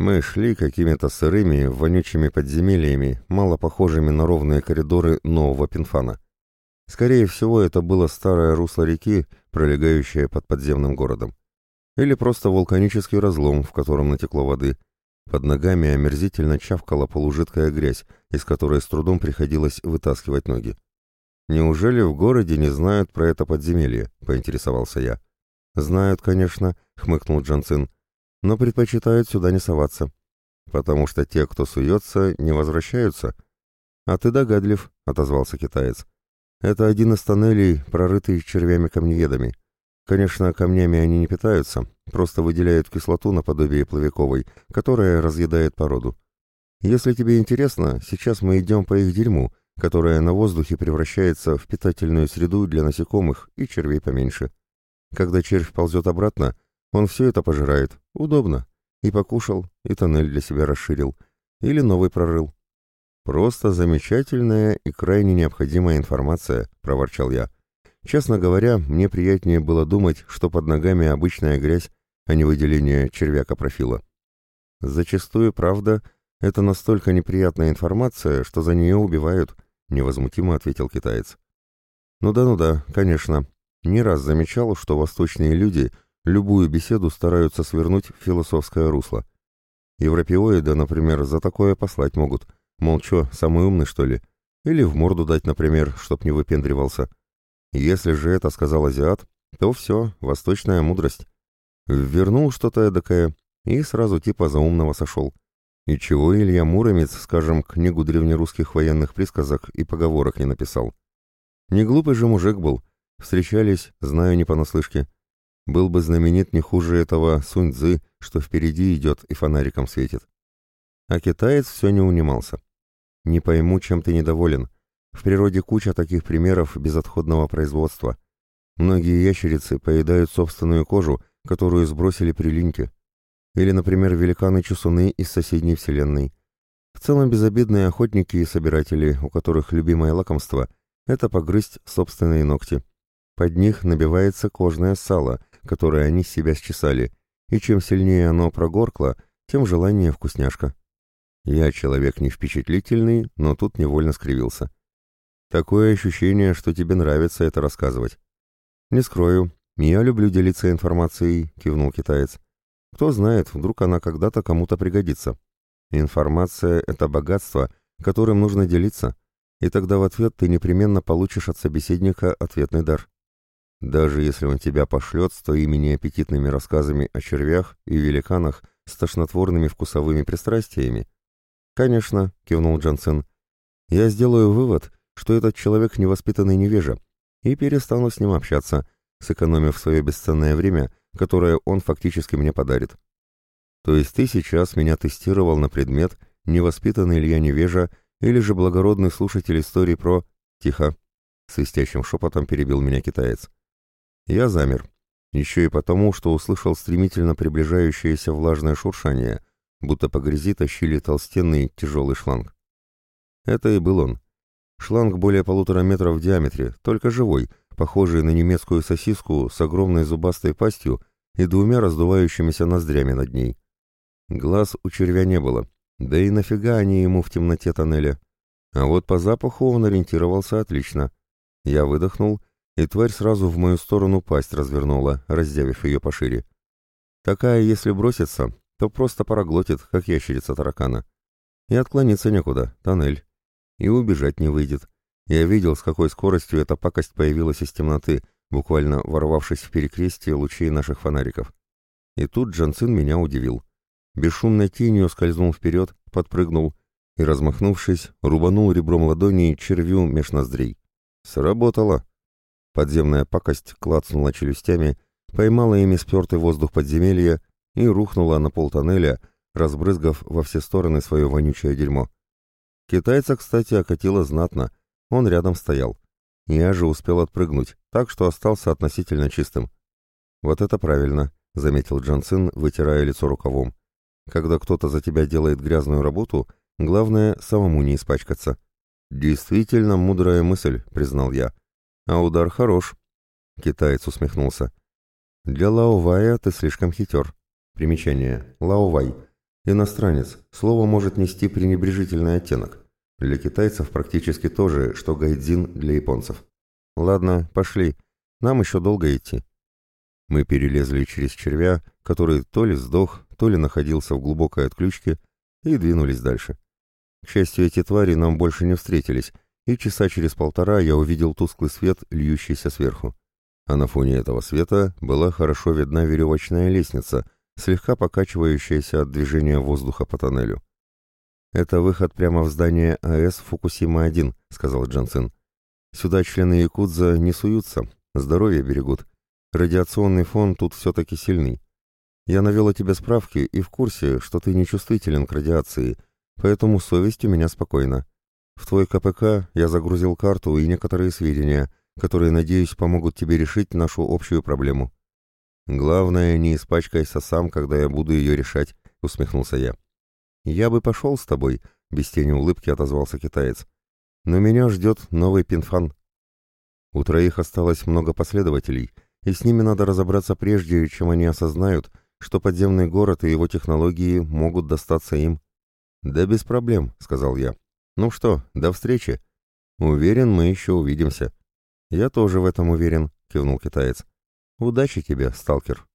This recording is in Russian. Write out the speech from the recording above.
Мы шли какими-то сырыми, вонючими подземельями, мало похожими на ровные коридоры нового Пинфана. Скорее всего, это было старое русло реки, пролегающее под подземным городом. Или просто вулканический разлом, в котором натекло воды. Под ногами омерзительно чавкала полужидкая грязь, из которой с трудом приходилось вытаскивать ноги. «Неужели в городе не знают про это подземелье?» — поинтересовался я. «Знают, конечно», — хмыкнул Джанцин, — «но предпочитают сюда не соваться, потому что те, кто суется, не возвращаются». «А ты догадлив», — отозвался китаец. «Это один из тоннелей, прорытый червями-камнеедами. Конечно, камнями они не питаются, просто выделяют кислоту наподобие плавиковой, которая разъедает породу. Если тебе интересно, сейчас мы идем по их дерьму, которая на воздухе превращается в питательную среду для насекомых и червей поменьше. Когда червь ползет обратно, он все это пожирает. Удобно. И покушал, и тоннель для себя расширил. Или новый прорыл. «Просто замечательная и крайне необходимая информация», — проворчал я. «Честно говоря, мне приятнее было думать, что под ногами обычная грязь, а не выделение червяка-профила. Зачастую, правда, это настолько неприятная информация, что за нее убивают», невозмутимо ответил китаец. Ну да, ну да, конечно. Не раз замечал, что восточные люди любую беседу стараются свернуть в философское русло. Европеоиды, например, за такое послать могут. Мол, чё, самый умный, что ли? Или в морду дать, например, чтоб не выпендривался. Если же это сказал азиат, то все, восточная мудрость. Вернул что-то эдакое и сразу типа за умного сошел. И чего Илья Муромец, скажем, книгу древнерусских военных присказок и поговорок не написал? Не глупый же мужик был. Встречались, знаю не понаслышке. Был бы знаменит не хуже этого Сунь Цзы, что впереди идет и фонариком светит. А китаец все не унимался. Не пойму, чем ты недоволен. В природе куча таких примеров безотходного производства. Многие ящерицы поедают собственную кожу, которую сбросили при линьке. Или, например, великаны-чусуны из соседней вселенной. В целом безобидные охотники и собиратели, у которых любимое лакомство – это погрызть собственные ногти. Под них набивается кожное сало, которое они с себя счесали, и чем сильнее оно прогоркло, тем желание вкусняшка. Я человек не впечатлительный, но тут невольно скривился. Такое ощущение, что тебе нравится это рассказывать. Не скрою, я люблю делиться информацией, кивнул китаец. Кто знает, вдруг она когда-то кому-то пригодится. Информация — это богатство, которым нужно делиться, и тогда в ответ ты непременно получишь от собеседника ответный дар. Даже если он тебя пошлет с твоими неаппетитными рассказами о червях и великанах с тошнотворными вкусовыми пристрастиями. «Конечно», — кивнул Джансен, — «я сделаю вывод, что этот человек невоспитанный невежа, и перестану с ним общаться, сэкономив свое бесценное время которое он фактически мне подарит. То есть ты сейчас меня тестировал на предмет, невоспитанный ли я невежа, или же благородный слушатель истории про... Тихо. Свистящим шепотом перебил меня китаец. Я замер. Еще и потому, что услышал стремительно приближающееся влажное шуршание, будто по грязи тащили толстенный тяжелый шланг. Это и был он. Шланг более полутора метров в диаметре, только живой, похожий на немецкую сосиску с огромной зубастой пастью и двумя раздувающимися ноздрями над ней. Глаз у червя не было, да и нафига они ему в темноте тоннеля. А вот по запаху он ориентировался отлично. Я выдохнул, и тварь сразу в мою сторону пасть развернула, раздявив ее пошире. Такая, если бросится, то просто проглотит, как ящерица таракана. И отклониться некуда, тоннель. И убежать не выйдет. Я видел, с какой скоростью эта пакость появилась из темноты, буквально ворвавшись в перекрестие лучей наших фонариков. И тут Джанцин меня удивил. Бесшумной тенью скользнул вперед, подпрыгнул и, размахнувшись, рубанул ребром ладони червю меж ноздрей. Сработало. Подземная пакость клацнула челюстями, поймала ими спертый воздух подземелья и рухнула на пол тоннеля, разбрызгав во все стороны свое вонючее дерьмо. Китайца, кстати, окатило знатно — он рядом стоял. Я же успел отпрыгнуть, так что остался относительно чистым. «Вот это правильно», — заметил Джонсон, вытирая лицо рукавом. «Когда кто-то за тебя делает грязную работу, главное самому не испачкаться». «Действительно мудрая мысль», — признал я. «А удар хорош». Китаец усмехнулся. «Для Лаовая ты слишком хитер». Примечание. Лаовай. Иностранец. Слово может нести пренебрежительный оттенок. Для китайцев практически то же, что гайдзин для японцев. Ладно, пошли. Нам еще долго идти. Мы перелезли через червя, который то ли сдох, то ли находился в глубокой отключке, и двинулись дальше. К счастью, эти твари нам больше не встретились, и часа через полтора я увидел тусклый свет, льющийся сверху. А на фоне этого света была хорошо видна веревочная лестница, слегка покачивающаяся от движения воздуха по тоннелю. «Это выход прямо в здание АЭС Фукусима-1», — сказал Джансен. «Сюда члены Якудза не суются, здоровье берегут, Радиационный фон тут все-таки сильный. Я навел о тебе справки и в курсе, что ты нечувствителен к радиации, поэтому совесть у меня спокойна. В твой КПК я загрузил карту и некоторые сведения, которые, надеюсь, помогут тебе решить нашу общую проблему. Главное, не испачкайся сам, когда я буду ее решать, усмехнулся я. Я бы пошел с тобой, без тени улыбки отозвался китаец. Но меня ждет новый пинфан. У троих осталось много последователей — и с ними надо разобраться прежде, чем они осознают, что подземный город и его технологии могут достаться им. «Да без проблем», — сказал я. «Ну что, до встречи. Уверен, мы еще увидимся». «Я тоже в этом уверен», — кивнул китаец. «Удачи тебе, сталкер».